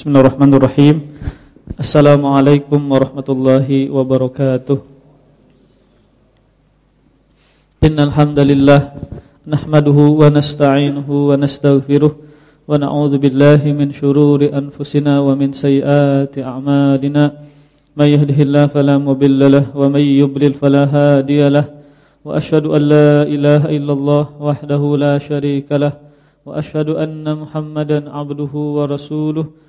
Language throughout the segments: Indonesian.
Bismillahirrahmanirrahim. Assalamualaikum warahmatullahi wabarakatuh. Innal hamdalillah nahmaduhu wa nasta'inuhu wa nastaghfiruh wa na'udzu billahi min shururi anfusina wa min sayyiati a'malina. May yahdihillahu fala mudilla lahu wa may yudlil fala hadiya lahu. Wa asyhadu an la ilaha illallah wahdahu la syarika lahu wa asyhadu anna Muhammadan 'abduhu wa rasuluhu.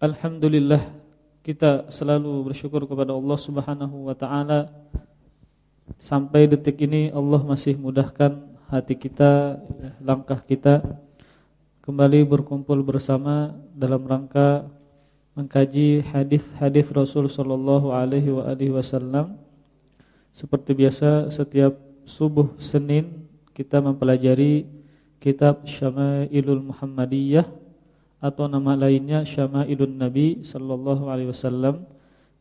Alhamdulillah kita selalu bersyukur kepada Allah Subhanahu wa taala sampai detik ini Allah masih mudahkan hati kita, langkah kita kembali berkumpul bersama dalam rangka mengkaji hadis-hadis Rasul sallallahu alaihi wasallam. Seperti biasa setiap subuh Senin kita mempelajari kitab Syama'ilul Muhammadiyah atau nama lainnya Syama'ilun Nabi sallallahu alaihi wasallam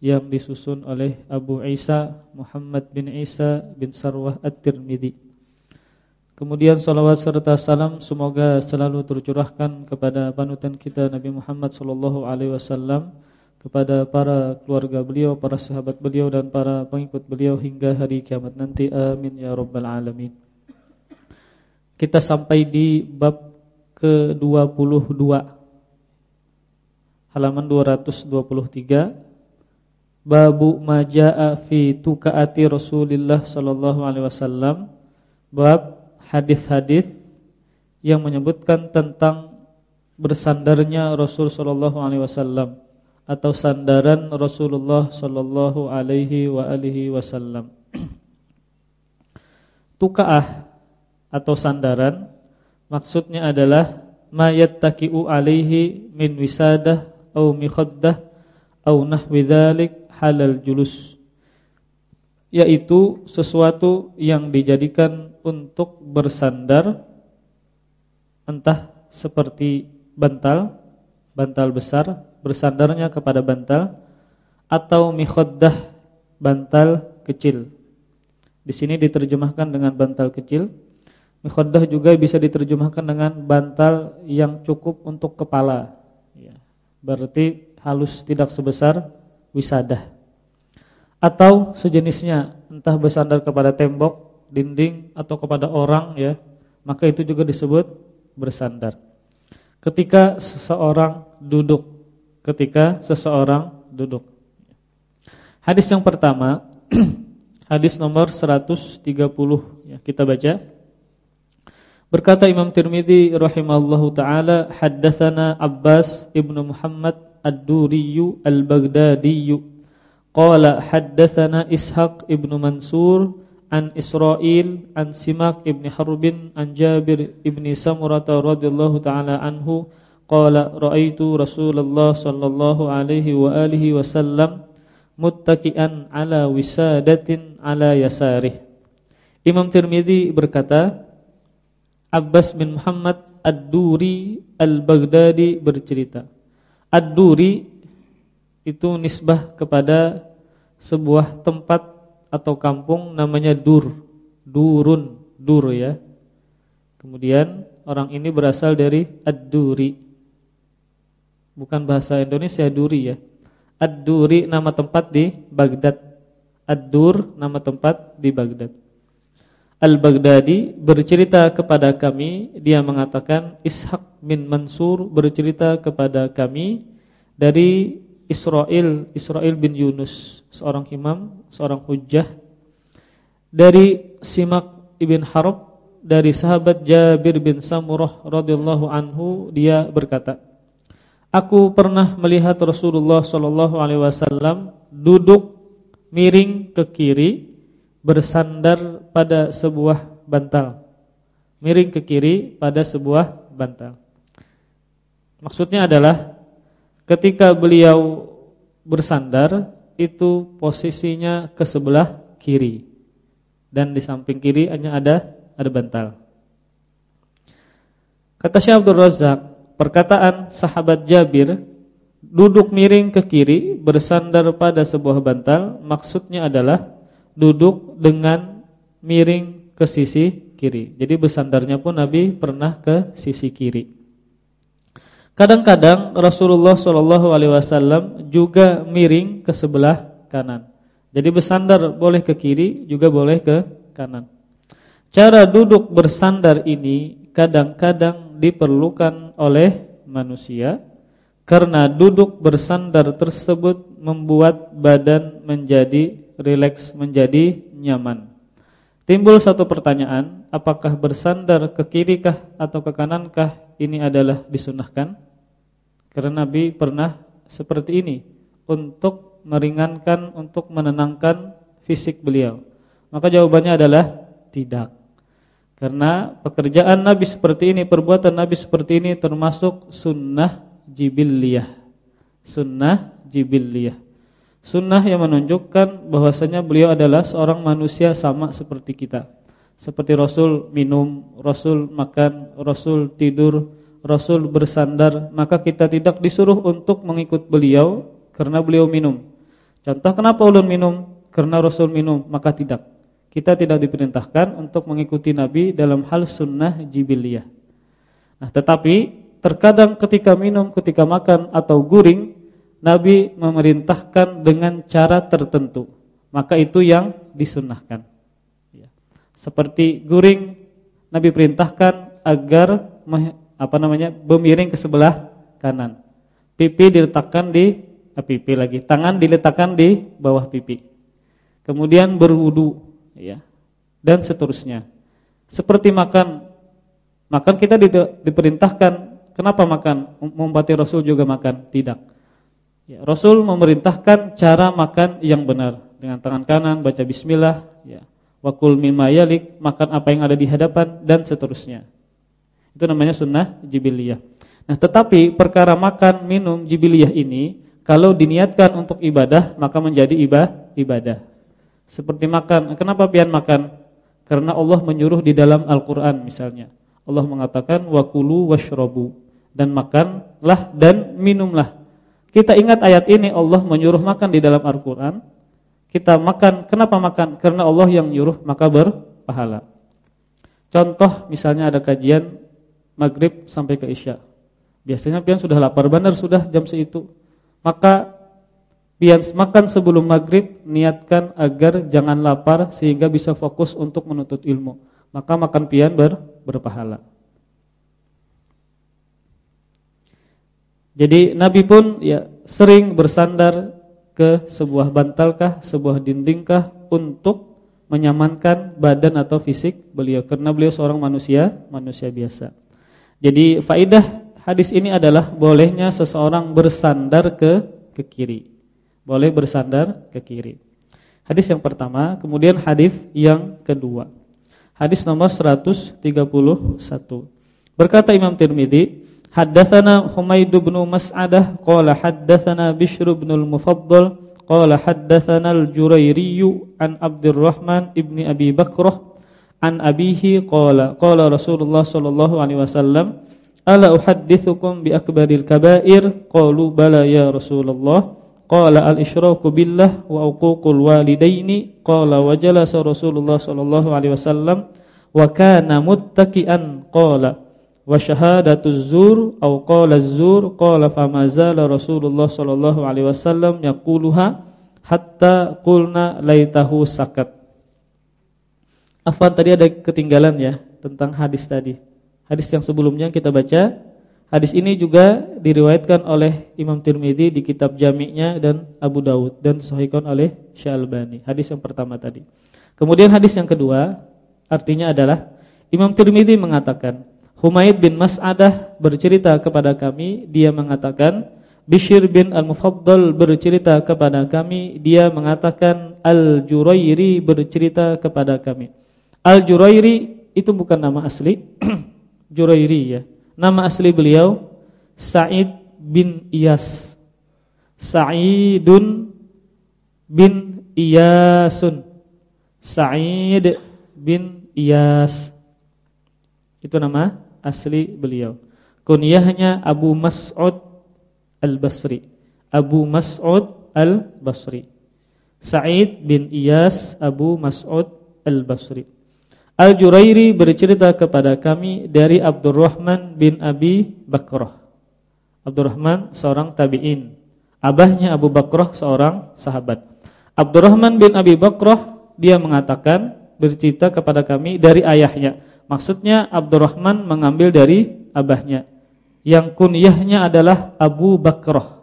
yang disusun oleh Abu Isa Muhammad bin Isa bin Sarwah At-Tirmidzi. Kemudian salawat serta salam semoga selalu tercurahkan kepada panutan kita Nabi Muhammad sallallahu alaihi wasallam kepada para keluarga beliau, para sahabat beliau dan para pengikut beliau hingga hari kiamat nanti. Amin ya rabbal alamin. Kita sampai di bab ke-22 halaman 223 Babu majaa fi tukaati Rasulillah sallallahu alaihi wasallam bab hadis-hadis yang menyebutkan tentang bersandarnya Rasul sallallahu alaihi wasallam atau sandaran Rasulullah sallallahu alaihi wa alihi wasallam. Tukaah atau sandaran maksudnya adalah mayat takiu alaihi min wisadah au mikhaddah au nahwi dzalik halal julus yaitu sesuatu yang dijadikan untuk bersandar entah seperti bantal bantal besar bersandarnya kepada bantal atau mikhaddah bantal kecil. Di sini diterjemahkan dengan bantal kecil. Mikhaddah juga bisa diterjemahkan dengan bantal yang cukup untuk kepala Berarti halus tidak sebesar wisadah. Atau sejenisnya Entah bersandar kepada tembok, dinding Atau kepada orang ya Maka itu juga disebut bersandar. Ketika seseorang duduk Ketika seseorang duduk. Hadis yang pertama Hadis nomor 130 ya, Kita baca Berkata Imam Tirmizi rahimallahu taala, haddatsana Abbas ibnu Muhammad Ad-Duri Al-Baghdadi. Qala haddatsana Ishaq ibnu Mansur an Israil an Simak ibn Harbin an Jabir ibn Samurah radhiyallahu taala anhu qala raaitu Rasulullah sallallahu alaihi wa alihi wasallam muttaki'an ala wisadatin ala yasarih. Imam Tirmizi berkata, Abbas bin Muhammad Ad-Duri Al-Baghdadi bercerita. Ad-Duri itu nisbah kepada sebuah tempat atau kampung namanya Dur. Durun, Dur ya. Kemudian orang ini berasal dari Ad-Duri. Bukan bahasa Indonesia Duri ya. Ad-Duri nama tempat di Baghdad. Ad-Dur nama tempat di Baghdad. Al-Baghdadi bercerita kepada kami dia mengatakan Ishaq bin Mansur bercerita kepada kami dari Israel Israel bin Yunus seorang imam seorang hujjah dari Simak ibn Harb dari sahabat Jabir bin Samurah radhiyallahu anhu dia berkata Aku pernah melihat Rasulullah sallallahu alaihi wasallam duduk miring ke kiri bersandar pada sebuah bantal. Miring ke kiri pada sebuah bantal. Maksudnya adalah ketika beliau bersandar itu posisinya ke sebelah kiri. Dan di samping kiri hanya ada ada bantal. Kata Syekh Abdul Razak, perkataan sahabat Jabir duduk miring ke kiri bersandar pada sebuah bantal maksudnya adalah duduk dengan miring ke sisi kiri. Jadi bersandarnya pun Nabi pernah ke sisi kiri. Kadang-kadang Rasulullah Shallallahu Alaihi Wasallam juga miring ke sebelah kanan. Jadi bersandar boleh ke kiri, juga boleh ke kanan. Cara duduk bersandar ini kadang-kadang diperlukan oleh manusia karena duduk bersandar tersebut membuat badan menjadi rileks menjadi nyaman. Timbul satu pertanyaan, apakah bersandar ke kirikah atau ke kanankah ini adalah disunahkan? Karena Nabi pernah seperti ini untuk meringankan, untuk menenangkan fisik beliau. Maka jawabannya adalah tidak. Karena pekerjaan Nabi seperti ini, perbuatan Nabi seperti ini termasuk sunnah jibiliyah. Sunnah jibiliyah. Sunnah yang menunjukkan bahwasanya beliau adalah seorang manusia sama seperti kita. Seperti Rasul minum, Rasul makan, Rasul tidur, Rasul bersandar, maka kita tidak disuruh untuk mengikut beliau karena beliau minum. Contoh kenapa ulun minum? Karena Rasul minum, maka tidak. Kita tidak diperintahkan untuk mengikuti Nabi dalam hal sunnah jibiliyah. Nah, tetapi terkadang ketika minum, ketika makan atau guring Nabi memerintahkan dengan cara tertentu. Maka itu yang disunahkan. Ya. Seperti guring, Nabi perintahkan agar apa namanya bermiring ke sebelah kanan. Pipi diletakkan di eh, pipi lagi, tangan diletakkan di bawah pipi. Kemudian berwudu, ya, dan seterusnya. Seperti makan, makan kita diperintahkan. Kenapa makan? Membati Rasul juga makan? Tidak Ya, Rasul memerintahkan cara makan yang benar dengan tangan kanan baca bismillah ya. Wakul mimma yalik, makan apa yang ada di hadapan dan seterusnya. Itu namanya sunnah jibiliyah. Nah, tetapi perkara makan, minum jibiliyah ini kalau diniatkan untuk ibadah maka menjadi ibadah. Seperti makan. Kenapa pian makan? Karena Allah menyuruh di dalam Al-Qur'an misalnya. Allah mengatakan wakulu washrabu dan makanlah dan minumlah kita ingat ayat ini Allah menyuruh makan di dalam Al-Qur'an. Kita makan, kenapa makan? Karena Allah yang nyuruh maka berpahala. Contoh misalnya ada kajian maghrib sampai ke isya. Biasanya pian sudah lapar benar sudah jam seitu. Maka pian makan sebelum maghrib niatkan agar jangan lapar sehingga bisa fokus untuk menuntut ilmu. Maka makan pian ber, berpahala. Jadi Nabi pun ya sering bersandar ke sebuah bantalkah, sebuah dindingkah untuk menyamankan badan atau fisik beliau karena beliau seorang manusia, manusia biasa. Jadi faidah hadis ini adalah bolehnya seseorang bersandar ke ke kiri. Boleh bersandar ke kiri. Hadis yang pertama, kemudian hadis yang kedua. Hadis nomor 131. Berkata Imam Tirmizi, Haddatsana Humaid bin Mas'adah qala haddatsana Bishr bin al-Mufaddal qala haddatsana al-Jurairi an Abdurrahman ibni Abi Bakrah an abihi qala qala Rasulullah sallallahu alaihi wasallam ala uhaddithukum bi akbaril kaba'ir qalu bala ya Rasulullah qala al-isyraku billah wa uququl walidaini qala wa Rasulullah sallallahu alaihi wasallam wa kana muttaqian qala wa syahadatuz zur au qala az-zur qala fama zala Rasulullah sallallahu alaihi wasallam yaquluha hatta qulna laitahu sakat Afwan tadi ada ketinggalan ya tentang hadis tadi. Hadis yang sebelumnya kita baca. Hadis ini juga diriwayatkan oleh Imam Tirmidzi di kitab Jami'nya dan Abu Dawud dan disahihkan oleh Syalbani. Hadis yang pertama tadi. Kemudian hadis yang kedua artinya adalah Imam Tirmidzi mengatakan, Humaid bin Mas'adah bercerita kepada kami, dia mengatakan Bishr bin Al-Mufaddal bercerita kepada kami, dia mengatakan Al-Jurairi bercerita kepada kami. Al-Jurairi itu bukan nama asli, Jurairi ya. Nama asli beliau Sa'id bin Iyas. Sa'idun bin Iyasun. Sa'id bin Iyas. Itu nama asli beliau. Kunyahnya Abu Mas'ud Al-Basri. Abu Mas'ud Al-Basri. Sa'id bin Iyas Abu Mas'ud Al-Basri. Al-Jurairi bercerita kepada kami dari Abdurrahman bin Abi Bakrah. Abdurrahman seorang tabi'in. Abahnya Abu Bakrah seorang sahabat. Abdurrahman bin Abi Bakrah Dia mengatakan bercerita kepada kami dari ayahnya Maksudnya Abdurrahman mengambil dari abahnya yang kunyahnya adalah Abu Bakrah.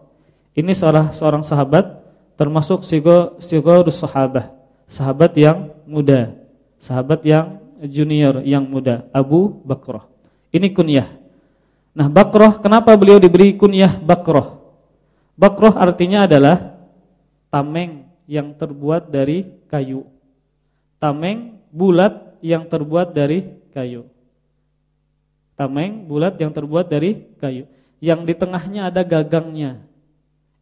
Ini seorang seorang sahabat termasuk sigo sigorus sahabah, sahabat yang muda, sahabat yang junior yang muda, Abu Bakrah. Ini kunyah. Nah, Bakrah kenapa beliau diberi kunyah Bakrah? Bakrah artinya adalah tameng yang terbuat dari kayu. Tameng bulat yang terbuat dari kayu. Tameng bulat yang terbuat dari kayu. Yang di tengahnya ada gagangnya.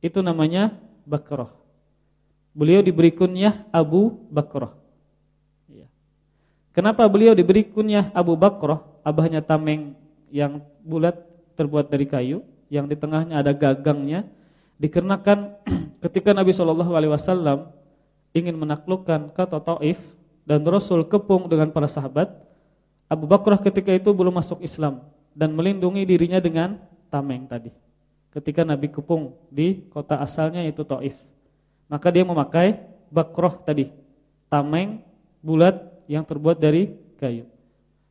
Itu namanya bakroh. Beliau diberi kunyah Abu Bakroh. Ya. Kenapa beliau diberi kunyah Abu Bakroh? Abahnya tameng yang bulat terbuat dari kayu, yang di tengahnya ada gagangnya. Dikarenakan ketika Nabi Wasallam ingin menaklukkan kota Taif dan Rasul kepung dengan para sahabat, Abu Bakrah ketika itu belum masuk Islam dan melindungi dirinya dengan tameng tadi. Ketika Nabi kepung di kota asalnya yaitu Taif. Maka dia memakai Bakrah tadi, tameng bulat yang terbuat dari kayu.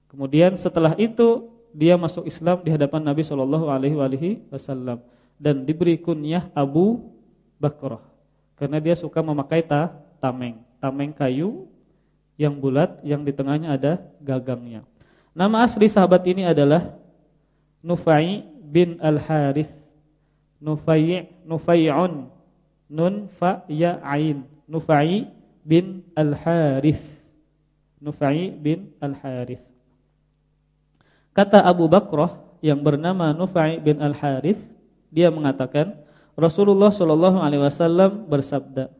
Kemudian setelah itu dia masuk Islam di hadapan Nabi Shallallahu alaihi wasallam dan diberi kunyah Abu Bakrah karena dia suka memakai ta tameng, tameng kayu yang bulat yang di tengahnya ada gagangnya. Nama asli sahabat ini adalah Nufai bin Al-Harith. Nufai Nufai'un nun fa ya ain. Nufai bin Al-Harith. Nufai bin Al-Harith. Kata Abu Bakrah yang bernama Nufai bin Al-Harith, dia mengatakan Rasulullah Shallallahu alaihi wasallam bersabda,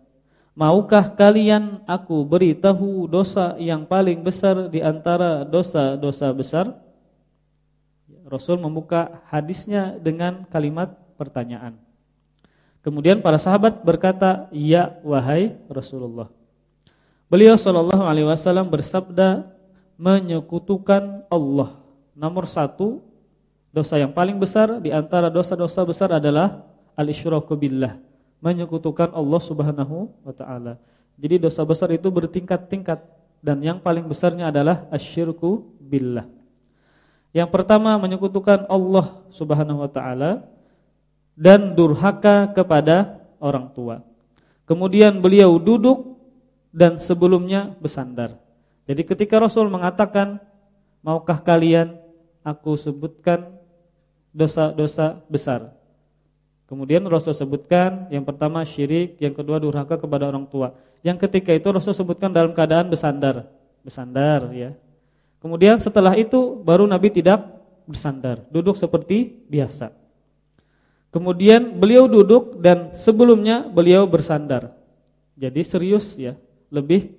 Maukah kalian aku beritahu dosa yang paling besar di antara dosa-dosa besar? Rasul membuka hadisnya dengan kalimat pertanyaan. Kemudian para sahabat berkata, "Ya wahai Rasulullah." Beliau sallallahu alaihi wasallam bersabda, "Menyekutukan Allah." Nomor satu dosa yang paling besar di antara dosa-dosa besar adalah al-isyraku billah menyekutukan Allah Subhanahu wa taala. Jadi dosa besar itu bertingkat-tingkat dan yang paling besarnya adalah asyirku billah. Yang pertama menyekutukan Allah Subhanahu wa taala dan durhaka kepada orang tua. Kemudian beliau duduk dan sebelumnya bersandar. Jadi ketika Rasul mengatakan, "Maukah kalian aku sebutkan dosa-dosa besar?" Kemudian Rasul sebutkan yang pertama syirik, yang kedua durhaka kepada orang tua. Yang ketiga itu Rasul sebutkan dalam keadaan bersandar, bersandar ya. Kemudian setelah itu baru Nabi tidak bersandar, duduk seperti biasa. Kemudian beliau duduk dan sebelumnya beliau bersandar. Jadi serius ya, lebih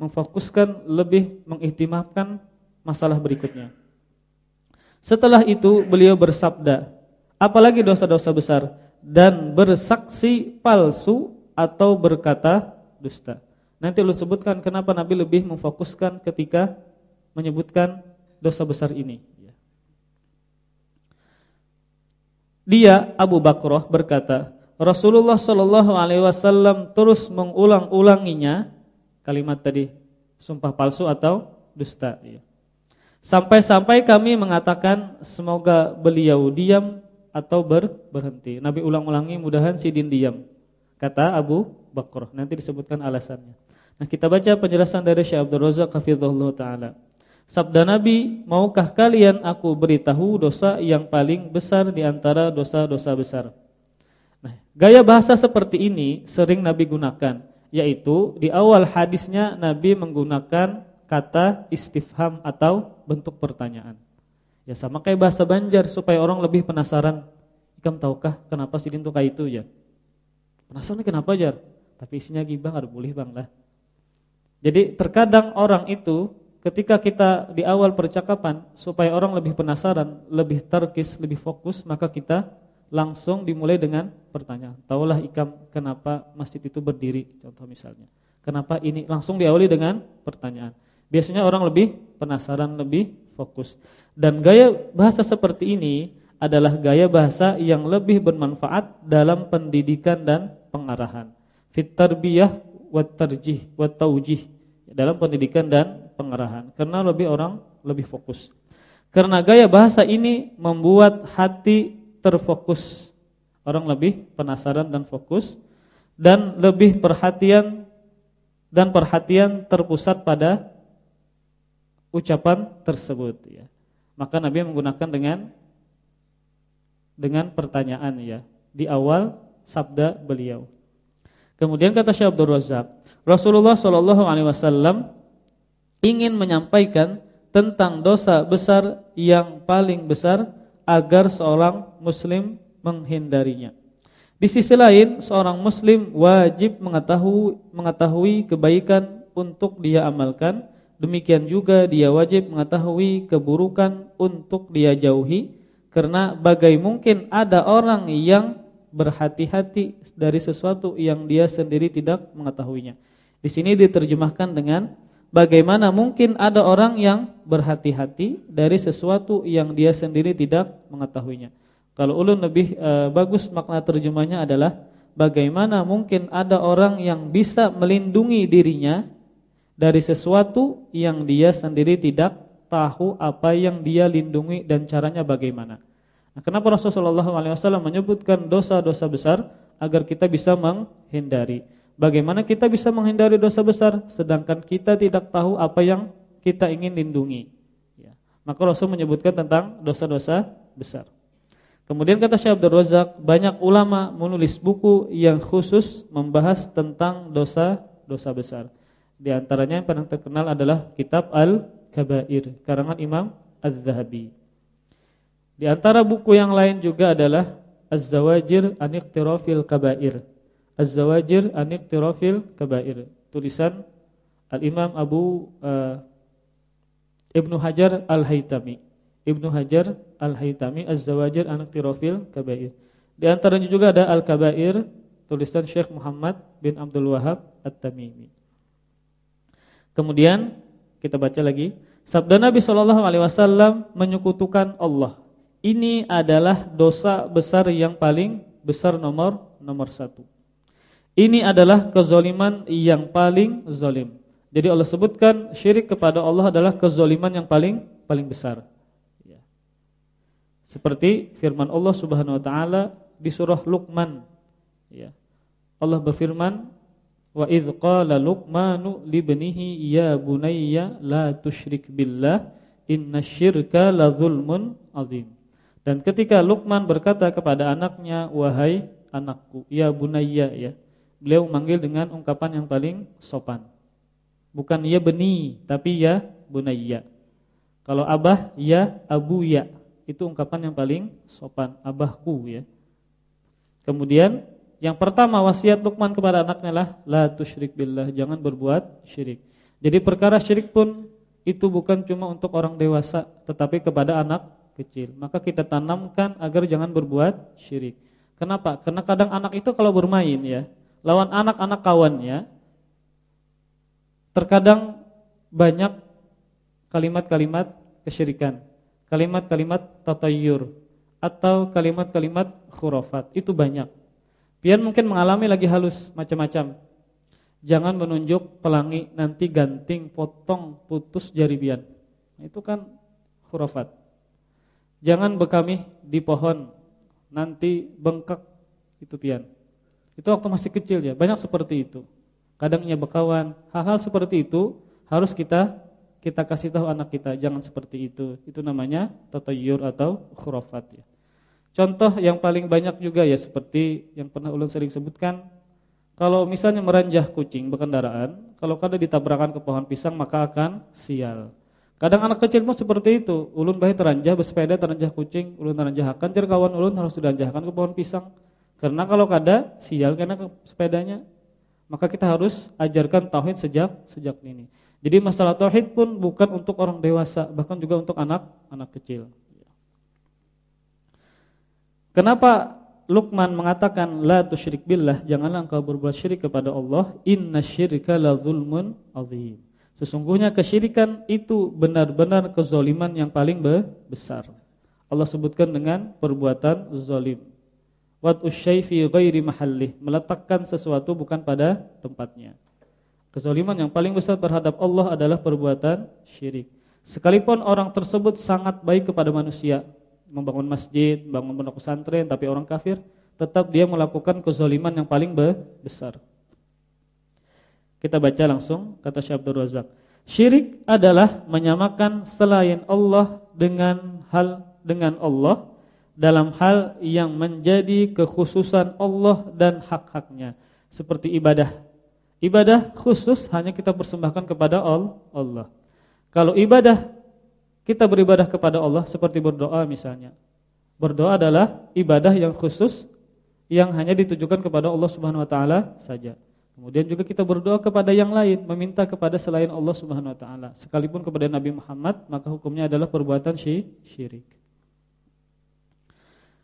memfokuskan, lebih mengihtimamkan masalah berikutnya. Setelah itu beliau bersabda, apalagi dosa-dosa besar? dan bersaksi palsu atau berkata dusta. Nanti lu sebutkan kenapa Nabi lebih memfokuskan ketika menyebutkan dosa besar ini. Dia Abu Bakrah berkata, Rasulullah Shallallahu Alaihi Wasallam terus mengulang-ulanginya kalimat tadi sumpah palsu atau dusta ya. Sampai-sampai kami mengatakan semoga beliau diam atau ber, berhenti. Nabi ulang-ulangi mudahan sidin diam. Kata Abu Bakr. Nanti disebutkan alasannya. Nah, kita baca penjelasan dari Syekh Abdul Razak hafizahullah taala. Sabda Nabi, "Maukah kalian aku beritahu dosa yang paling besar di antara dosa-dosa besar?" Nah, gaya bahasa seperti ini sering Nabi gunakan, yaitu di awal hadisnya Nabi menggunakan kata istifham atau bentuk pertanyaan. Ya sama kayak bahasa Banjar supaya orang lebih penasaran. Ikam tahukah kenapa sidin itu kayak itu ya? Penasaran kenapa jar? Tapi isinya gibah ada boleh bang lah. Jadi terkadang orang itu ketika kita di awal percakapan supaya orang lebih penasaran, lebih terkis, lebih fokus, maka kita langsung dimulai dengan pertanyaan. Taulah ikam kenapa masjid itu berdiri contoh misalnya. Kenapa ini langsung diawali dengan pertanyaan. Biasanya orang lebih penasaran, lebih fokus. Dan gaya bahasa seperti ini adalah gaya bahasa yang lebih bermanfaat dalam pendidikan dan pengarahan. Fit tarbiyah wa tarjih wa taujih dalam pendidikan dan pengarahan. Karena lebih orang lebih fokus. Karena gaya bahasa ini membuat hati terfokus. Orang lebih penasaran dan fokus dan lebih perhatian dan perhatian terpusat pada ucapan tersebut ya. Maka Nabi menggunakan dengan dengan pertanyaan ya di awal sabda beliau. Kemudian kata Syekh Abdul Razak, Rasulullah Shallallahu alaihi wasallam ingin menyampaikan tentang dosa besar yang paling besar agar seorang muslim menghindarinya. Di sisi lain, seorang muslim wajib mengetahui mengetahui kebaikan untuk dia amalkan Demikian juga dia wajib mengetahui keburukan untuk dia jauhi karena bagai mungkin ada orang yang berhati-hati dari sesuatu yang dia sendiri tidak mengetahuinya. Di sini diterjemahkan dengan bagaimana mungkin ada orang yang berhati-hati dari sesuatu yang dia sendiri tidak mengetahuinya. Kalau ulun lebih e, bagus makna terjemahnya adalah bagaimana mungkin ada orang yang bisa melindungi dirinya dari sesuatu yang dia sendiri tidak tahu apa yang dia lindungi dan caranya bagaimana. Nah, kenapa Rasulullah SAW menyebutkan dosa-dosa besar agar kita bisa menghindari? Bagaimana kita bisa menghindari dosa besar sedangkan kita tidak tahu apa yang kita ingin lindungi? Ya. Maka Rasul menyebutkan tentang dosa-dosa besar. Kemudian kata Syekh Abdul Razak, banyak ulama menulis buku yang khusus membahas tentang dosa-dosa besar. Di antaranya yang paling terkenal adalah kitab Al-Kabair karangan Imam Az-Zahabi. Di antara buku yang lain juga adalah Az-Zawajir an Iqtirafil Kabair. Az-Zawajir an Iqtirafil Kabair. Tulisan Al-Imam Abu uh, Ibnu Hajar Al-Haytami. Ibnu Hajar Al-Haytami Az-Zawajir an Iqtirafil Kabair. Di antaranya juga ada Al-Kabair tulisan Syekh Muhammad bin Abdul Wahab At-Tamimi. Kemudian kita baca lagi, sabda Nabi Shallallahu alaihi wasallam menyekutukan Allah. Ini adalah dosa besar yang paling besar nomor nomor satu. Ini adalah kezoliman yang paling zolim. Jadi Allah sebutkan syirik kepada Allah adalah kezoliman yang paling paling besar. Ya. Seperti firman Allah Subhanahu Wa Taala di surah Luqman. Ya. Allah berfirman, Wa idh qala Luqmanu libnihi ya bunayya la tusyrik billah innasyirka la zulmun azim. Dan ketika Luqman berkata kepada anaknya, "Wahai anakku, ya bunayya ya." Beliau memanggil dengan ungkapan yang paling sopan. Bukan ya beni, tapi ya bunayya. Kalau abah ya abu ya. Itu ungkapan yang paling sopan, abahku ya. Kemudian yang pertama wasiat Luqman kepada anaknya lah la tusyrik billah, jangan berbuat syirik. Jadi perkara syirik pun itu bukan cuma untuk orang dewasa, tetapi kepada anak kecil. Maka kita tanamkan agar jangan berbuat syirik. Kenapa? Karena kadang anak itu kalau bermain ya, lawan anak-anak kawannya terkadang banyak kalimat-kalimat kesyirikan, kalimat-kalimat tatayur atau kalimat-kalimat khurafat. Itu banyak. Pian mungkin mengalami lagi halus macam-macam. Jangan menunjuk pelangi nanti ganting, potong, putus jari bian. Itu kan khurafat. Jangan bekami di pohon nanti bengkak itu pian. Itu waktu masih kecil ya, banyak seperti itu. Kadangnya bekawan, hal-hal seperti itu harus kita kita kasih tahu anak kita jangan seperti itu. Itu namanya tatayyur atau khurafat ya. Contoh yang paling banyak juga ya seperti yang pernah ulun sering sebutkan, kalau misalnya meranjah kucing berkendaraan, kalau kada ditabrakan ke pohon pisang maka akan sial. Kadang anak kecil pun seperti itu. Ulun bayi teranjah bersepeda teranjah kucing, ulun teranjahakan jar kawan ulun harus diranjahkan ke pohon pisang. Karena kalau kada sial karena sepedanya, maka kita harus ajarkan tauhid sejak sejak ini. Jadi masalah tauhid pun bukan untuk orang dewasa, bahkan juga untuk anak-anak kecil. Kenapa Luqman mengatakan la tusyrik billah, janganlah engkau berbuat syirik kepada Allah, inna syirka la zulmun azim. Sesungguhnya kesyirikan itu benar-benar kezaliman yang paling besar. Allah sebutkan dengan perbuatan zalim. Wat usyai fi ghairi mahallih, meletakkan sesuatu bukan pada tempatnya. Kezaliman yang paling besar terhadap Allah adalah perbuatan syirik. Sekalipun orang tersebut sangat baik kepada manusia, membangun masjid, bangun pondok pesantren, tapi orang kafir, tetap dia melakukan kezaliman yang paling besar. Kita baca langsung kata Syekh Abdul Razak. Syirik adalah menyamakan selain Allah dengan hal dengan Allah dalam hal yang menjadi kekhususan Allah dan hak-haknya seperti ibadah Ibadah khusus hanya kita persembahkan kepada Allah. Kalau ibadah kita beribadah kepada Allah seperti berdoa misalnya. Berdoa adalah ibadah yang khusus yang hanya ditujukan kepada Allah Subhanahu wa taala saja. Kemudian juga kita berdoa kepada yang lain, meminta kepada selain Allah Subhanahu wa taala. Sekalipun kepada Nabi Muhammad, maka hukumnya adalah perbuatan syirik.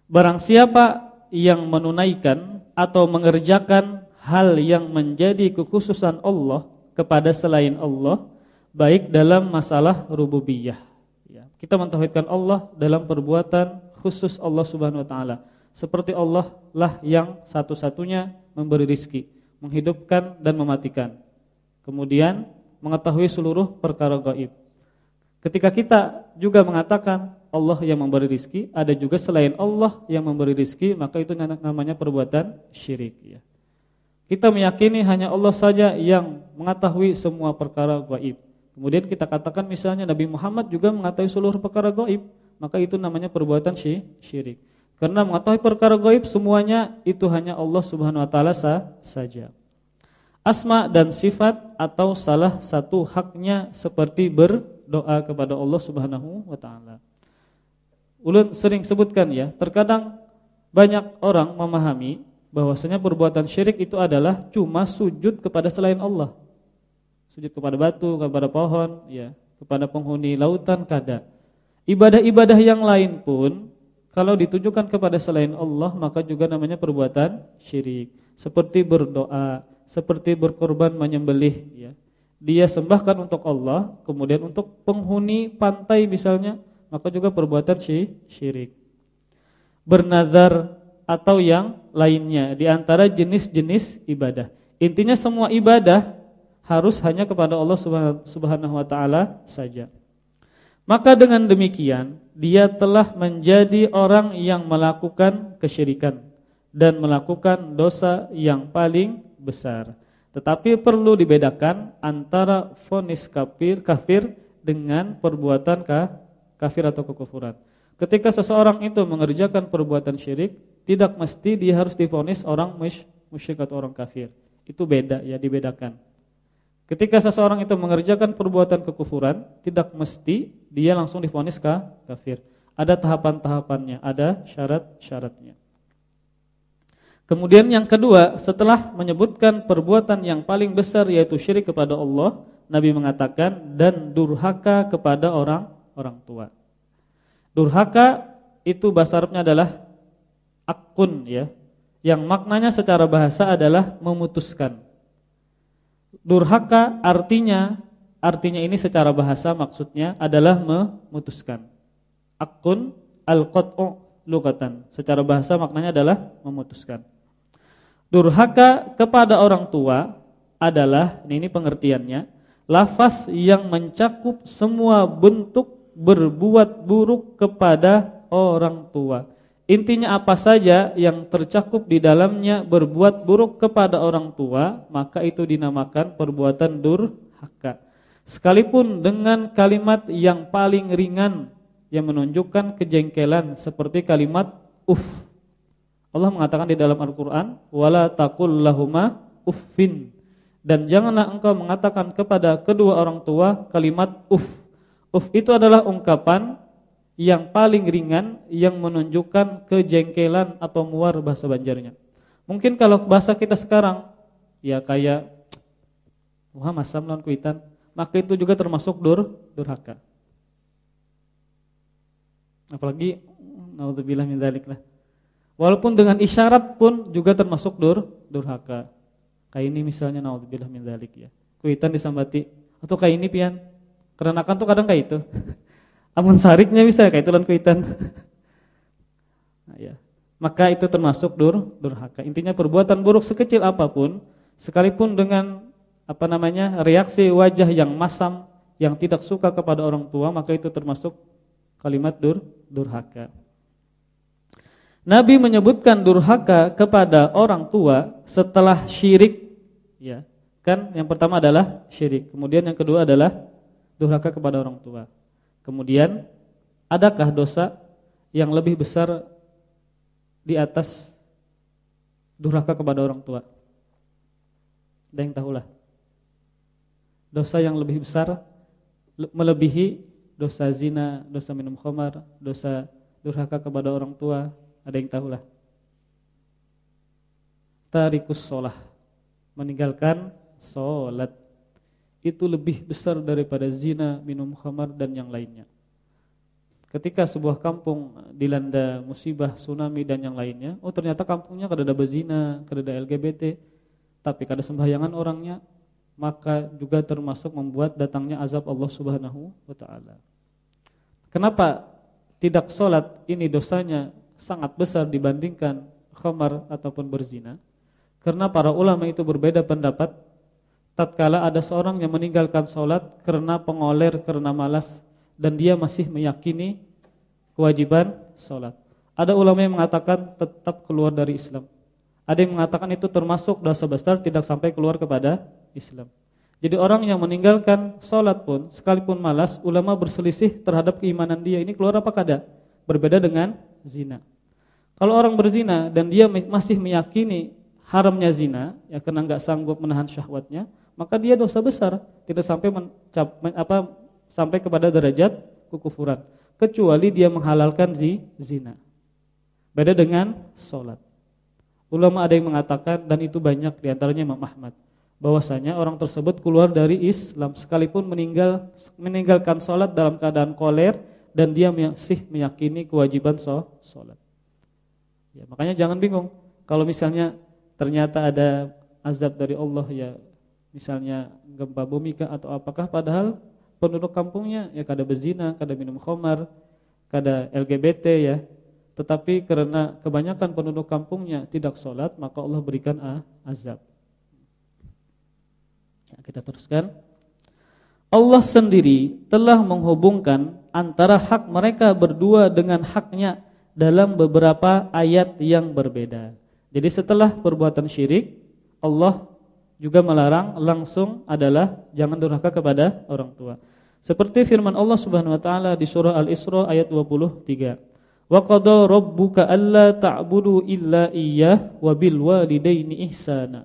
Barang siapa yang menunaikan atau mengerjakan hal yang menjadi kekhususan Allah kepada selain Allah baik dalam masalah rububiyah ya. Kita mentauhidkan Allah dalam perbuatan khusus Allah Subhanahu wa taala. Seperti Allah lah yang satu-satunya memberi rizki, menghidupkan dan mematikan. Kemudian mengetahui seluruh perkara gaib. Ketika kita juga mengatakan Allah yang memberi rizki, ada juga selain Allah yang memberi rizki, maka itu namanya perbuatan syirik ya. Kita meyakini hanya Allah saja yang mengetahui semua perkara gaib. Kemudian kita katakan misalnya Nabi Muhammad juga mengetahui seluruh perkara gaib, maka itu namanya perbuatan syirik. Karena mengetahui perkara gaib semuanya itu hanya Allah Subhanahu wa taala saja. Asma dan sifat atau salah satu haknya seperti berdoa kepada Allah Subhanahu wa taala. Ulun sering sebutkan ya, terkadang banyak orang memahami bahwasanya perbuatan syirik itu adalah cuma sujud kepada selain Allah. Sujud kepada batu, kepada pohon, ya, kepada penghuni lautan kada. Ibadah-ibadah yang lain pun kalau ditujukan kepada selain Allah maka juga namanya perbuatan syirik. Seperti berdoa, seperti berkorban menyembelih, ya. Dia sembahkan untuk Allah, kemudian untuk penghuni pantai misalnya, maka juga perbuatan syirik. Bernazar atau yang lainnya di antara jenis-jenis ibadah. Intinya semua ibadah harus hanya kepada Allah Subhanahu wa taala saja. Maka dengan demikian dia telah menjadi orang yang melakukan kesyirikan dan melakukan dosa yang paling besar. Tetapi perlu dibedakan antara fonis kafir kafir dengan perbuatan kafir atau kekufuran. Ketika seseorang itu mengerjakan perbuatan syirik, tidak mesti dia harus difonis orang musyrik atau orang kafir. Itu beda ya, dibedakan. Ketika seseorang itu mengerjakan perbuatan kekufuran, tidak mesti dia langsung difonis kafir. Ada tahapan-tahapannya, ada syarat-syaratnya. Kemudian yang kedua, setelah menyebutkan perbuatan yang paling besar yaitu syirik kepada Allah, Nabi mengatakan dan durhaka kepada orang orang tua. Durhaka itu bahasa Arabnya adalah akun ya, yang maknanya secara bahasa adalah memutuskan. Durhaka artinya artinya ini secara bahasa maksudnya adalah memutuskan. Akun al-qat'u lugatan. Secara bahasa maknanya adalah memutuskan. Durhaka kepada orang tua adalah ini pengertiannya, lafaz yang mencakup semua bentuk berbuat buruk kepada orang tua. Intinya apa saja yang tercakup di dalamnya berbuat buruk kepada orang tua, maka itu dinamakan perbuatan durhaka. Sekalipun dengan kalimat yang paling ringan yang menunjukkan kejengkelan seperti kalimat uff. Allah mengatakan di dalam Al-Qur'an, "Wala taqul uffin." Dan janganlah engkau mengatakan kepada kedua orang tua kalimat uff. Uff itu adalah ungkapan yang paling ringan yang menunjukkan kejengkelan atau muar bahasa Banjarnya. Mungkin kalau bahasa kita sekarang ya kayak wah masam lawan kuitan, maka itu juga termasuk dur durhaka. Apalagi naudzubillah min lah. Walaupun dengan isyarat pun juga termasuk dur durhaka. Kayak ini misalnya naudzubillah min dzalik ya. Kuitan disambati atau kayak ini pian. Karena kan tuh kadang kayak itu. Amun sariknya bisa kayak tulan kuitan. nah, ya. Maka itu termasuk dur durhaka. Intinya perbuatan buruk sekecil apa pun, sekalipun dengan apa namanya? reaksi wajah yang masam, yang tidak suka kepada orang tua, maka itu termasuk kalimat dur durhaka. Nabi menyebutkan durhaka kepada orang tua setelah syirik ya. Kan yang pertama adalah syirik, kemudian yang kedua adalah durhaka kepada orang tua. Kemudian adakah dosa yang lebih besar di atas durhaka kepada orang tua? Ada yang tahulah. Dosa yang lebih besar melebihi dosa zina, dosa minum khamar, dosa durhaka kepada orang tua, ada yang tahulah. Tarikus sholah, meninggalkan sholat itu lebih besar daripada zina, minum khamar dan yang lainnya. Ketika sebuah kampung dilanda musibah, tsunami dan yang lainnya, oh ternyata kampungnya kada ada bezina, kada ada LGBT, tapi kada sembahyangan orangnya, maka juga termasuk membuat datangnya azab Allah Subhanahu wa taala. Kenapa tidak sholat ini dosanya sangat besar dibandingkan khamar ataupun berzina? Karena para ulama itu berbeda pendapat tatkala ada seorang yang meninggalkan sholat karena pengoler, karena malas dan dia masih meyakini kewajiban sholat. Ada ulama yang mengatakan tetap keluar dari Islam. Ada yang mengatakan itu termasuk dosa besar tidak sampai keluar kepada Islam. Jadi orang yang meninggalkan sholat pun sekalipun malas, ulama berselisih terhadap keimanan dia ini keluar apa kada? Berbeda dengan zina. Kalau orang berzina dan dia masih meyakini haramnya zina, ya karena nggak sanggup menahan syahwatnya, maka dia dosa besar, tidak sampai mencap, apa sampai kepada derajat kekufuran, kecuali dia menghalalkan zi, zina. Beda dengan solat. Ulama ada yang mengatakan dan itu banyak di antaranya Imam Ahmad bahwasanya orang tersebut keluar dari Islam sekalipun meninggal meninggalkan solat dalam keadaan koler dan dia masih meyakini kewajiban solat. Ya, makanya jangan bingung kalau misalnya ternyata ada azab dari Allah ya misalnya gempa bumi kah atau apakah padahal penduduk kampungnya ya kada bezina, kada minum khamar, kada LGBT ya. Tetapi karena kebanyakan penduduk kampungnya tidak sholat maka Allah berikan ah, azab. Ya, kita teruskan. Allah sendiri telah menghubungkan antara hak mereka berdua dengan haknya dalam beberapa ayat yang berbeda. Jadi setelah perbuatan syirik, Allah juga melarang langsung adalah jangan durhaka kepada orang tua. Seperti firman Allah Subhanahu wa taala di surah Al-Isra ayat 23. Wa qada rabbuka alla ta'budu illa iyyah wa bil walidaini ihsana.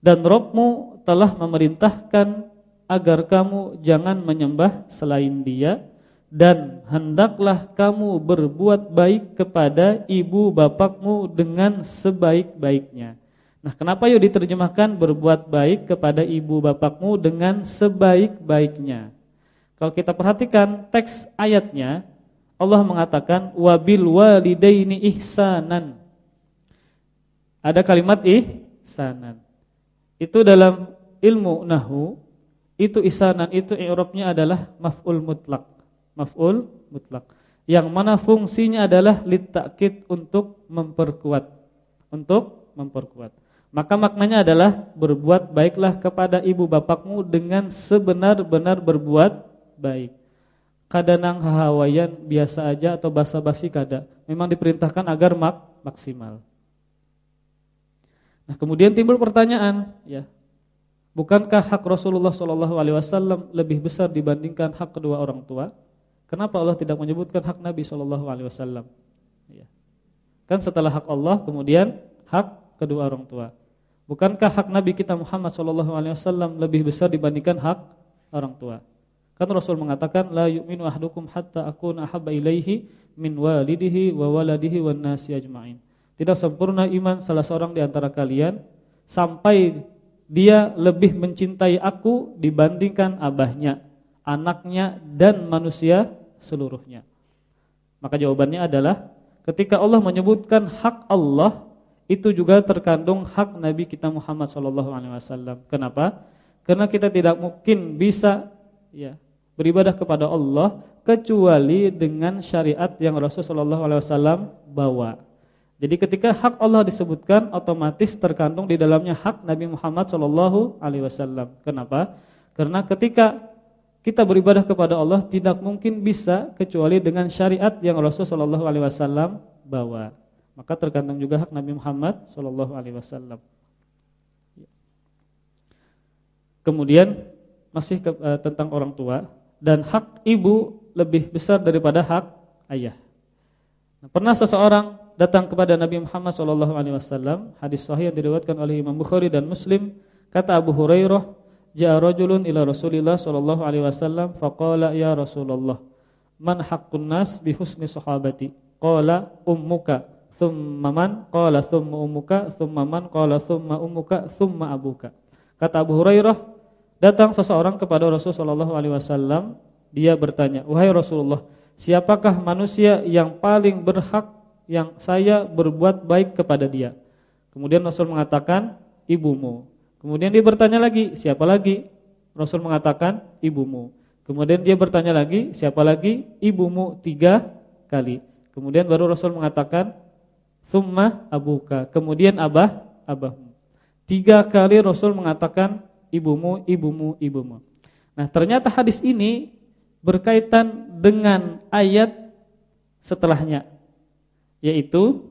Dan Rabbmu telah memerintahkan agar kamu jangan menyembah selain Dia dan hendaklah kamu berbuat baik kepada ibu bapakmu dengan sebaik-baiknya. Nah, kenapa yuk diterjemahkan berbuat baik kepada ibu bapakmu dengan sebaik-baiknya? Kalau kita perhatikan teks ayatnya, Allah mengatakan wabil walidaini ihsanan. Ada kalimat ihsanan. Itu dalam ilmu nahwu, itu ihsanan itu i'rabnya adalah maf'ul mutlak. Maf'ul mutlak. Yang mana fungsinya adalah litakid untuk memperkuat. Untuk memperkuat. Maka maknanya adalah berbuat baiklah kepada ibu bapakmu dengan sebenar-benar berbuat baik. Kadanang hahawayan biasa aja atau basa-basi kada. Memang diperintahkan agar mak maksimal. Nah, kemudian timbul pertanyaan, ya. Bukankah hak Rasulullah Shallallahu alaihi wasallam lebih besar dibandingkan hak kedua orang tua? Kenapa Allah tidak menyebutkan hak Nabi Shallallahu alaihi wasallam? Ya. Kan setelah hak Allah kemudian hak kedua orang tua. Bukankah hak Nabi kita Muhammad SAW lebih besar dibandingkan hak orang tua? Kan Rasul mengatakan la yu'minu ahdukum hatta akuna ahabba ilaihi min walidihi wa waladihi wan. Tidak sempurna iman salah seorang di antara kalian sampai dia lebih mencintai aku dibandingkan abahnya, anaknya dan manusia seluruhnya. Maka jawabannya adalah ketika Allah menyebutkan hak Allah itu juga terkandung hak Nabi kita Muhammad SAW. Kenapa? Karena kita tidak mungkin bisa ya beribadah kepada Allah kecuali dengan syariat yang Rasulullah SAW bawa. Jadi ketika hak Allah disebutkan otomatis terkandung di dalamnya hak Nabi Muhammad SAW. Kenapa? Karena ketika kita beribadah kepada Allah tidak mungkin bisa kecuali dengan syariat yang Rasulullah SAW bawa. Maka tergantung juga hak Nabi Muhammad sallallahu alaihi wasallam. Kemudian masih ke, uh, tentang orang tua dan hak ibu lebih besar daripada hak ayah. Nah, pernah seseorang datang kepada Nabi Muhammad sallallahu alaihi wasallam, hadis sahih yang diriwayatkan oleh Imam Bukhari dan Muslim, kata Abu Hurairah, "Ja'a rajulun ila Rasulillah sallallahu alaihi wasallam faqala ya Rasulullah, man haqqun nas bi husni sahabati?" Qala ummuka Thumma man qala thumma ummuka thumma man qala thumma ummuka thumma abuka. Kata Abu Hurairah, datang seseorang kepada Rasulullah sallallahu alaihi wasallam, dia bertanya, "Wahai Rasulullah, siapakah manusia yang paling berhak yang saya berbuat baik kepada dia?" Kemudian Rasul mengatakan, "Ibumu." Kemudian dia bertanya lagi, "Siapa lagi?" Rasul mengatakan, "Ibumu." Kemudian dia bertanya lagi, "Siapa lagi?" "Ibumu." Tiga kali. Kemudian baru Rasul mengatakan, Thumma abuka. Kemudian abah, abahmu. Tiga kali Rasul mengatakan ibumu, ibumu, ibumu. Nah ternyata hadis ini berkaitan dengan ayat setelahnya. Yaitu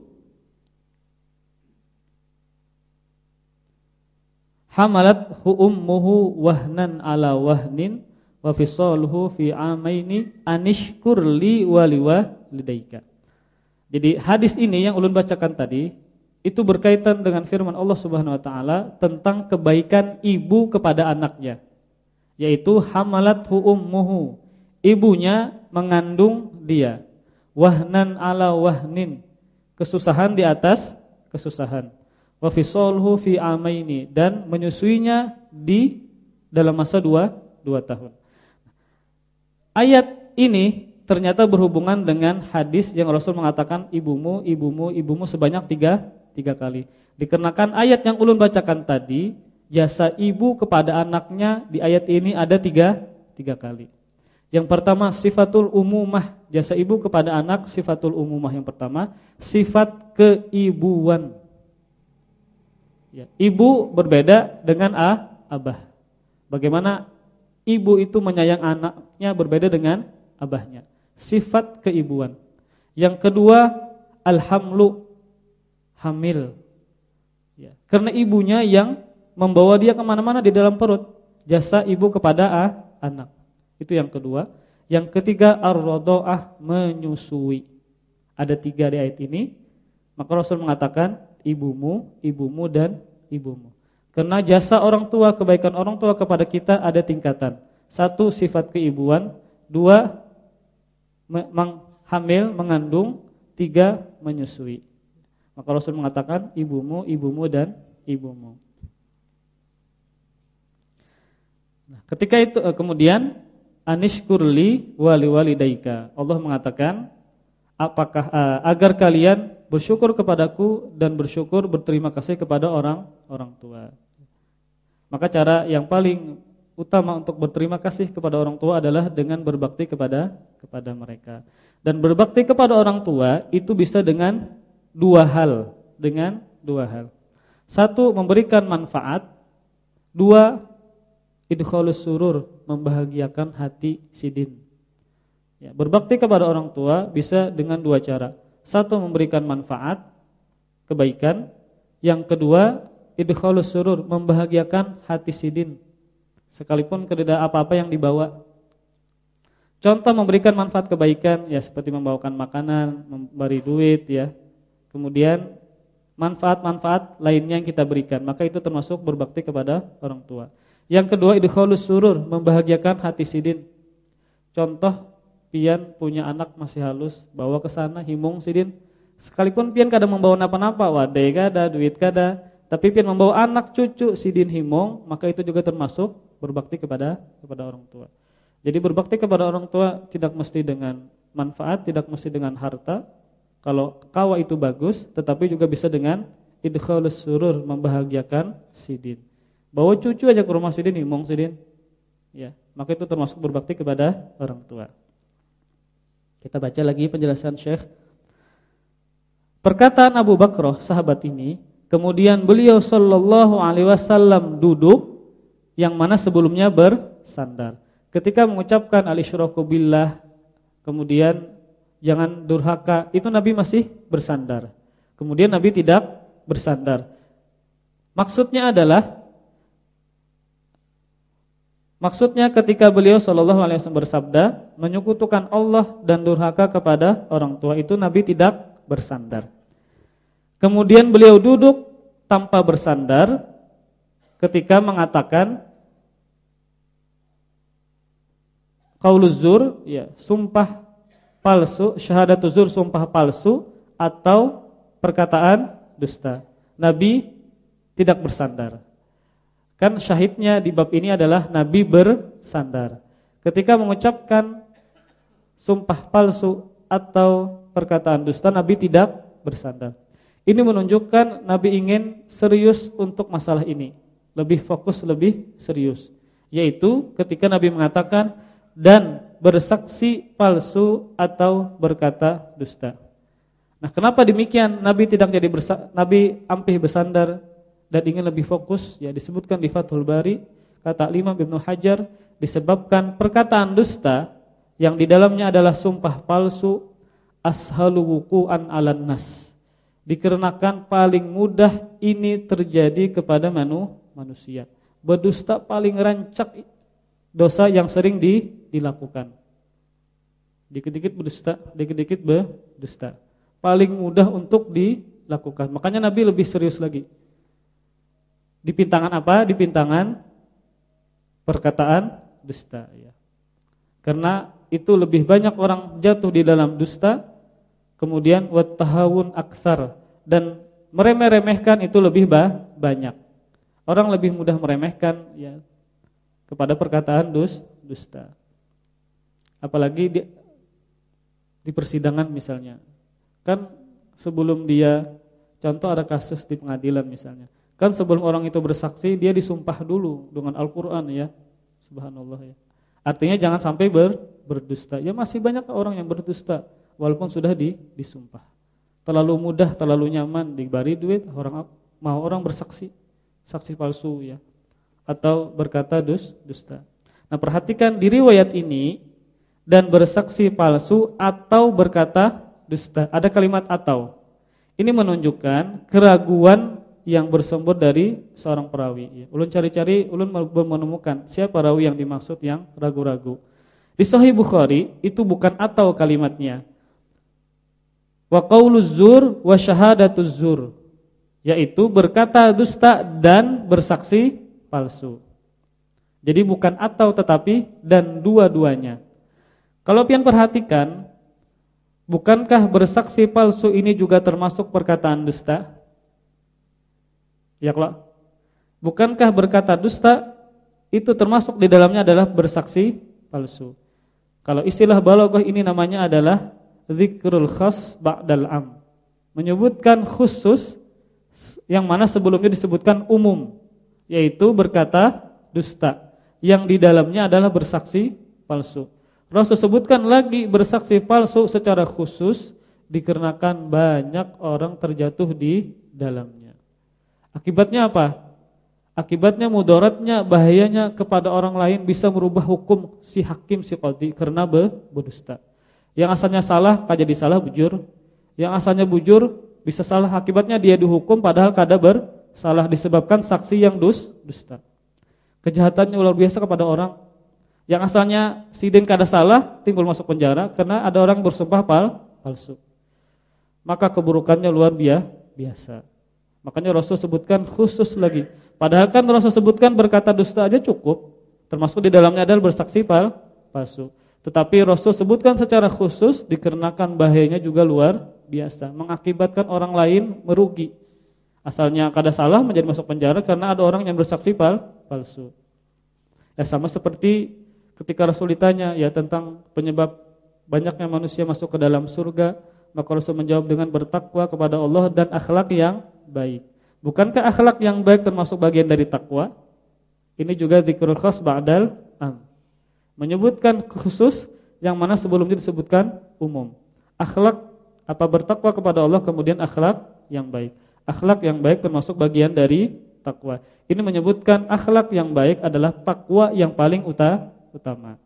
Hamalat hu ummuhu wahnan ala wahnin wa fisaluhu fi amaini anishkur li waliwa lidaika. Jadi hadis ini yang ulun bacakan tadi itu berkaitan dengan firman Allah Subhanahu wa taala tentang kebaikan ibu kepada anaknya. Yaitu hamalat ummuhu. Ibunya mengandung dia. Wahnan ala wahnin. Kesusahan di atas kesusahan. Wa fisalhu fi amaini dan menyusuinya di dalam masa dua, dua tahun. Ayat ini ternyata berhubungan dengan hadis yang Rasul mengatakan ibumu, ibumu, ibumu sebanyak tiga, tiga kali. Dikarenakan ayat yang ulun bacakan tadi, jasa ibu kepada anaknya di ayat ini ada tiga, tiga kali. Yang pertama sifatul umumah, jasa ibu kepada anak sifatul umumah yang pertama, sifat keibuan. Ya, ibu berbeda dengan a, abah. Bagaimana ibu itu menyayang anaknya berbeda dengan abahnya sifat keibuan. Yang kedua, alhamlu hamil. Ya, karena ibunya yang membawa dia ke mana-mana di dalam perut. Jasa ibu kepada ah, anak. Itu yang kedua. Yang ketiga, ar-rodoah menyusui. Ada tiga di ayat ini. Maka Rasul mengatakan, ibumu, ibumu, dan ibumu. Karena jasa orang tua, kebaikan orang tua kepada kita ada tingkatan. Satu, sifat keibuan. Dua, hamil, mengandung, tiga menyusui. Maka Rasul mengatakan ibumu, ibumu dan ibumu. Nah, ketika itu eh, kemudian anishkurli wali walidaika. Allah mengatakan apakah uh, agar kalian bersyukur kepadaku dan bersyukur berterima kasih kepada orang orang tua. Maka cara yang paling utama untuk berterima kasih kepada orang tua adalah dengan berbakti kepada kepada mereka. Dan berbakti kepada orang tua itu bisa dengan dua hal, dengan dua hal. Satu, memberikan manfaat. Dua, idkhalus surur, membahagiakan hati sidin. Ya, berbakti kepada orang tua bisa dengan dua cara. Satu, memberikan manfaat, kebaikan. Yang kedua, idkhalus surur, membahagiakan hati sidin. Sekalipun tidak apa-apa yang dibawa. Contoh memberikan manfaat kebaikan ya seperti membawakan makanan, memberi duit ya. Kemudian manfaat-manfaat lainnya yang kita berikan, maka itu termasuk berbakti kepada orang tua. Yang kedua idkhalus surur, membahagiakan hati sidin. Contoh pian punya anak masih halus, bawa ke sana himung sidin. Sekalipun pian kadang membawa napa-napa, wadai kada, duit kada, tapi pian membawa anak cucu sidin himung, maka itu juga termasuk berbakti kepada kepada orang tua. Jadi berbakti kepada orang tua tidak mesti dengan manfaat, tidak mesti dengan harta. Kalau kawa itu bagus, tetapi juga bisa dengan idkhalus surur, membahagiakan sidin. Bawa cucu aja ke rumah sidin, imong sidin. Ya, maka itu termasuk berbakti kepada orang tua. Kita baca lagi penjelasan Syekh. Perkataan Abu Bakroh sahabat ini, kemudian beliau sallallahu alaihi wasallam duduk yang mana sebelumnya bersandar. Ketika mengucapkan al-isyraku billah, kemudian jangan durhaka, itu Nabi masih bersandar. Kemudian Nabi tidak bersandar. Maksudnya adalah Maksudnya ketika beliau sallallahu alaihi wasallam bersabda, menyekutukan Allah dan durhaka kepada orang tua itu Nabi tidak bersandar. Kemudian beliau duduk tanpa bersandar ketika mengatakan qauluz zur ya sumpah palsu syahadatuz zur sumpah palsu atau perkataan dusta. Nabi tidak bersandar. Kan syahidnya di bab ini adalah nabi bersandar. Ketika mengucapkan sumpah palsu atau perkataan dusta nabi tidak bersandar ini menunjukkan nabi ingin serius untuk masalah ini lebih fokus lebih serius yaitu ketika nabi mengatakan dan bersaksi palsu atau berkata dusta. Nah, kenapa demikian? Nabi tidak jadi bersa Nabi ampih bersandar dan ingin lebih fokus ya disebutkan di Fathul Bari kata Imam Ibnu Hajar disebabkan perkataan dusta yang di dalamnya adalah sumpah palsu ashalu wuqu'an 'alan nas. Dikarenakan paling mudah ini terjadi kepada manu, manusia. Berdusta paling rancak dosa yang sering di, dilakukan. Dikit-dikit berdusta, dikit-dikit berdusta. Paling mudah untuk dilakukan. Makanya Nabi lebih serius lagi. Di pintangan apa? Di pintangan perkataan dusta ya. Karena itu lebih banyak orang jatuh di dalam dusta, kemudian wattahawun aksar dan meremeh-remehkan itu lebih banyak. Orang lebih mudah meremehkan ya kepada perkataan dus, dusta. Apalagi di, di persidangan misalnya. Kan sebelum dia contoh ada kasus di pengadilan misalnya. Kan sebelum orang itu bersaksi dia disumpah dulu dengan Al-Qur'an ya. Subhanallah ya. Artinya jangan sampai ber, berdusta. Ya masih banyak orang yang berdusta walaupun sudah di, disumpah. Terlalu mudah, terlalu nyaman diberi duit orang mau orang bersaksi, saksi palsu ya atau berkata dus, dusta. Nah, perhatikan di riwayat ini dan bersaksi palsu atau berkata dusta. Ada kalimat atau. Ini menunjukkan keraguan yang bersumber dari seorang perawi. Ya, ulun cari-cari, ulun menemukan siapa perawi yang dimaksud yang ragu-ragu. Di Sahih Bukhari itu bukan atau kalimatnya. Wa qauluz zur wa syahadatuz zur, yaitu berkata dusta dan bersaksi palsu. Jadi bukan atau tetapi dan dua-duanya. Kalau pian perhatikan, bukankah bersaksi palsu ini juga termasuk perkataan dusta? Ya kalau bukankah berkata dusta itu termasuk di dalamnya adalah bersaksi palsu. Kalau istilah balaghah ini namanya adalah zikrul khas ba'dal am. Menyebutkan khusus yang mana sebelumnya disebutkan umum yaitu berkata dusta yang di dalamnya adalah bersaksi palsu. Rasul sebutkan lagi bersaksi palsu secara khusus dikarenakan banyak orang terjatuh di dalamnya. Akibatnya apa? Akibatnya mudaratnya, bahayanya kepada orang lain bisa merubah hukum si hakim si qadhi karena berdusta. Yang asalnya salah kan jadi salah bujur. Yang asalnya bujur bisa salah akibatnya dia dihukum padahal kada bersalah disebabkan saksi yang dus dusta. Kejahatannya luar biasa kepada orang yang asalnya sidin kada salah timbul masuk penjara karena ada orang bersumpah pal palsu. Maka keburukannya luar biasa. Makanya Rasul sebutkan khusus lagi Padahal kan Rasul sebutkan berkata dusta aja cukup, termasuk di dalamnya adalah bersaksi pal palsu. Tetapi Rasul sebutkan secara khusus dikarenakan bahayanya juga luar biasa, mengakibatkan orang lain merugi. Asalnya kada salah menjadi masuk penjara karena ada orang yang bersaksi pal palsu. Ya sama seperti ketika Rasul ditanya ya tentang penyebab banyaknya manusia masuk ke dalam surga, maka Rasul menjawab dengan bertakwa kepada Allah dan akhlak yang baik. Bukankah akhlak yang baik termasuk bagian dari takwa? Ini juga dzikrul khas ba'dal am. Menyebutkan khusus yang mana sebelumnya disebutkan umum. Akhlak apa bertakwa kepada Allah kemudian akhlak yang baik. Akhlak yang baik termasuk bagian dari takwa. Ini menyebutkan akhlak yang baik adalah takwa yang paling utama.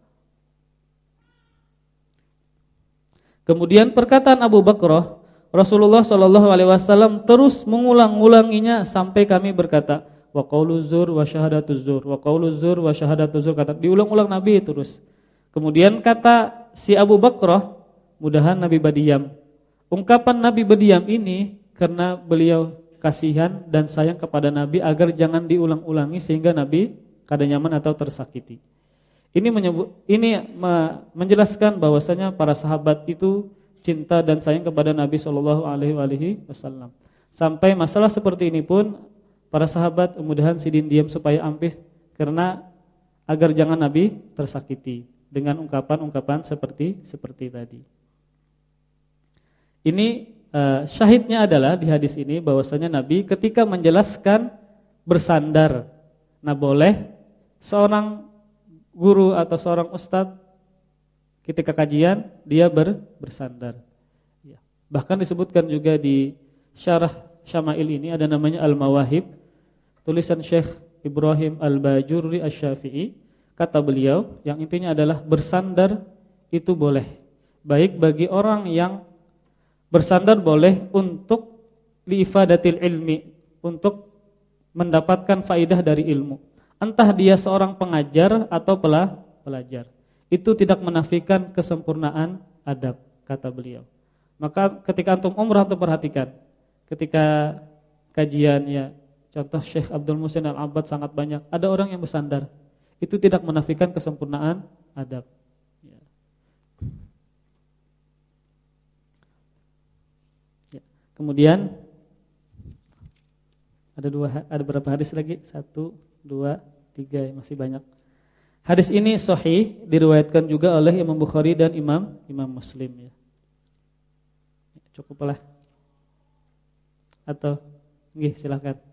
Kemudian perkataan Abu Bakrah Rasulullah Shallallahu alaihi wasallam terus mengulang-ulanginya sampai kami berkata, wa qaulu zur wa syahadatuz zur, wa qaulu zur wa syahadatuz zur kata diulang-ulang Nabi terus. Kemudian kata si Abu Bakrah, mudahan Nabi berdiam. Ungkapan Nabi berdiam ini karena beliau kasihan dan sayang kepada Nabi agar jangan diulang-ulangi sehingga Nabi kada nyaman atau tersakiti. Ini menyebut ini menjelaskan bahwasanya para sahabat itu cinta dan sayang kepada Nabi Shallallahu alaihi wasallam. Sampai masalah seperti ini pun para sahabat kemudian sidin diam supaya ampih karena agar jangan Nabi tersakiti dengan ungkapan-ungkapan seperti seperti tadi. Ini uh, syahidnya adalah di hadis ini bahwasanya Nabi ketika menjelaskan bersandar. Nah, boleh seorang guru atau seorang ustadz ketika kajian dia ber, bersandar. Ya. Bahkan disebutkan juga di syarah Syama'il ini ada namanya Al-Mawahib, tulisan Syekh Ibrahim Al-Bajurri Asy-Syafi'i. Kata beliau, yang intinya adalah bersandar itu boleh. Baik bagi orang yang bersandar boleh untuk liifadatil ilmi, untuk mendapatkan faidah dari ilmu. Entah dia seorang pengajar atau pelajar itu tidak menafikan kesempurnaan adab kata beliau. Maka ketika antum umrah antum perhatikan ketika kajian ya contoh Syekh Abdul Musin Al-Abbad sangat banyak ada orang yang bersandar itu tidak menafikan kesempurnaan adab. Ya. Ya. Kemudian ada dua ada berapa hadis lagi? Satu, dua, tiga masih banyak. Hadis ini sahih diriwayatkan juga oleh Imam Bukhari dan Imam Imam Muslim ya. Cukuplah. Atau nggih silakan.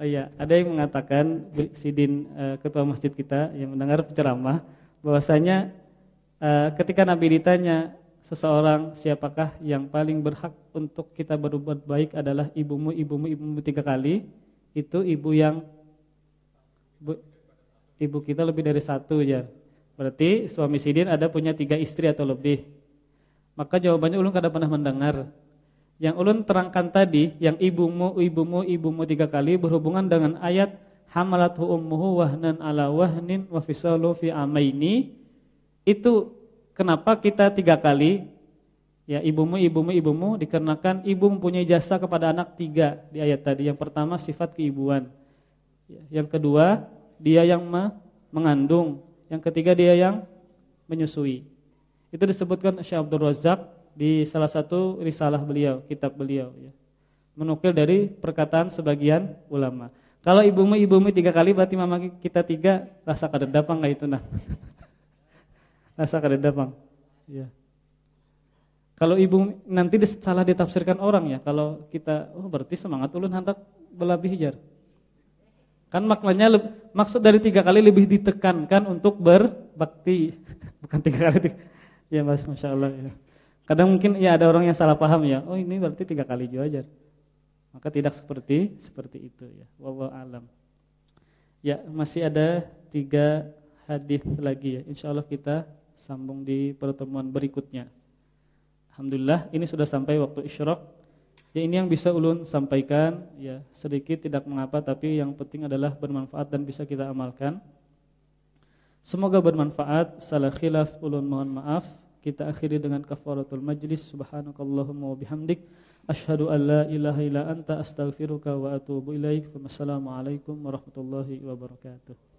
Oh iya, ada yang mengatakan Sidin uh, ketua masjid kita yang mendengar penceramah bahwasanya Eh, ketika Nabi ditanya seseorang siapakah yang paling berhak untuk kita berbuat baik adalah ibumu, ibumu, ibumu tiga kali, itu ibu yang bu, ibu kita lebih dari satu ya. Berarti suami Sidin ada punya tiga istri atau lebih. Maka jawabannya ulun kada pernah mendengar. Yang ulun terangkan tadi, yang ibumu, ibumu, ibumu tiga kali berhubungan dengan ayat hamalathu ummuhu wahnan ala wahnin wa fisalu fi amaini itu kenapa kita tiga kali ya ibumu ibumu ibumu dikarenakan ibu mempunyai jasa kepada anak tiga di ayat tadi. Yang pertama sifat keibuan. Ya, yang kedua dia yang mengandung. Yang ketiga dia yang menyusui. Itu disebutkan Syekh Abdul Razak di salah satu risalah beliau, kitab beliau ya. Menukil dari perkataan sebagian ulama. Kalau ibumu ibumu tiga kali berarti mama kita tiga rasa kada dapat enggak itu nah. Asa kada Bang. Ya. Kalau ibu nanti salah ditafsirkan orang ya, kalau kita oh berarti semangat ulun hendak belabih jar. Kan maknanya maksud dari tiga kali lebih ditekankan untuk berbakti, bukan tiga kali. Ya mas, masya Allah. Ya. Kadang mungkin ya ada orang yang salah paham ya. Oh ini berarti tiga kali ajar. Maka tidak seperti seperti itu ya. Wallahu alam. Ya masih ada tiga hadis lagi ya. Insya Allah kita sambung di pertemuan berikutnya. Alhamdulillah ini sudah sampai waktu isyraq. Ya ini yang bisa ulun sampaikan ya sedikit tidak mengapa tapi yang penting adalah bermanfaat dan bisa kita amalkan. Semoga bermanfaat. Salah khilaf ulun mohon maaf. Kita akhiri dengan kafaratul majlis. Subhanakallahumma wa bihamdik asyhadu an la ilaha illa anta astaghfiruka wa atubu ilaik. Wassalamualaikum warahmatullahi wabarakatuh.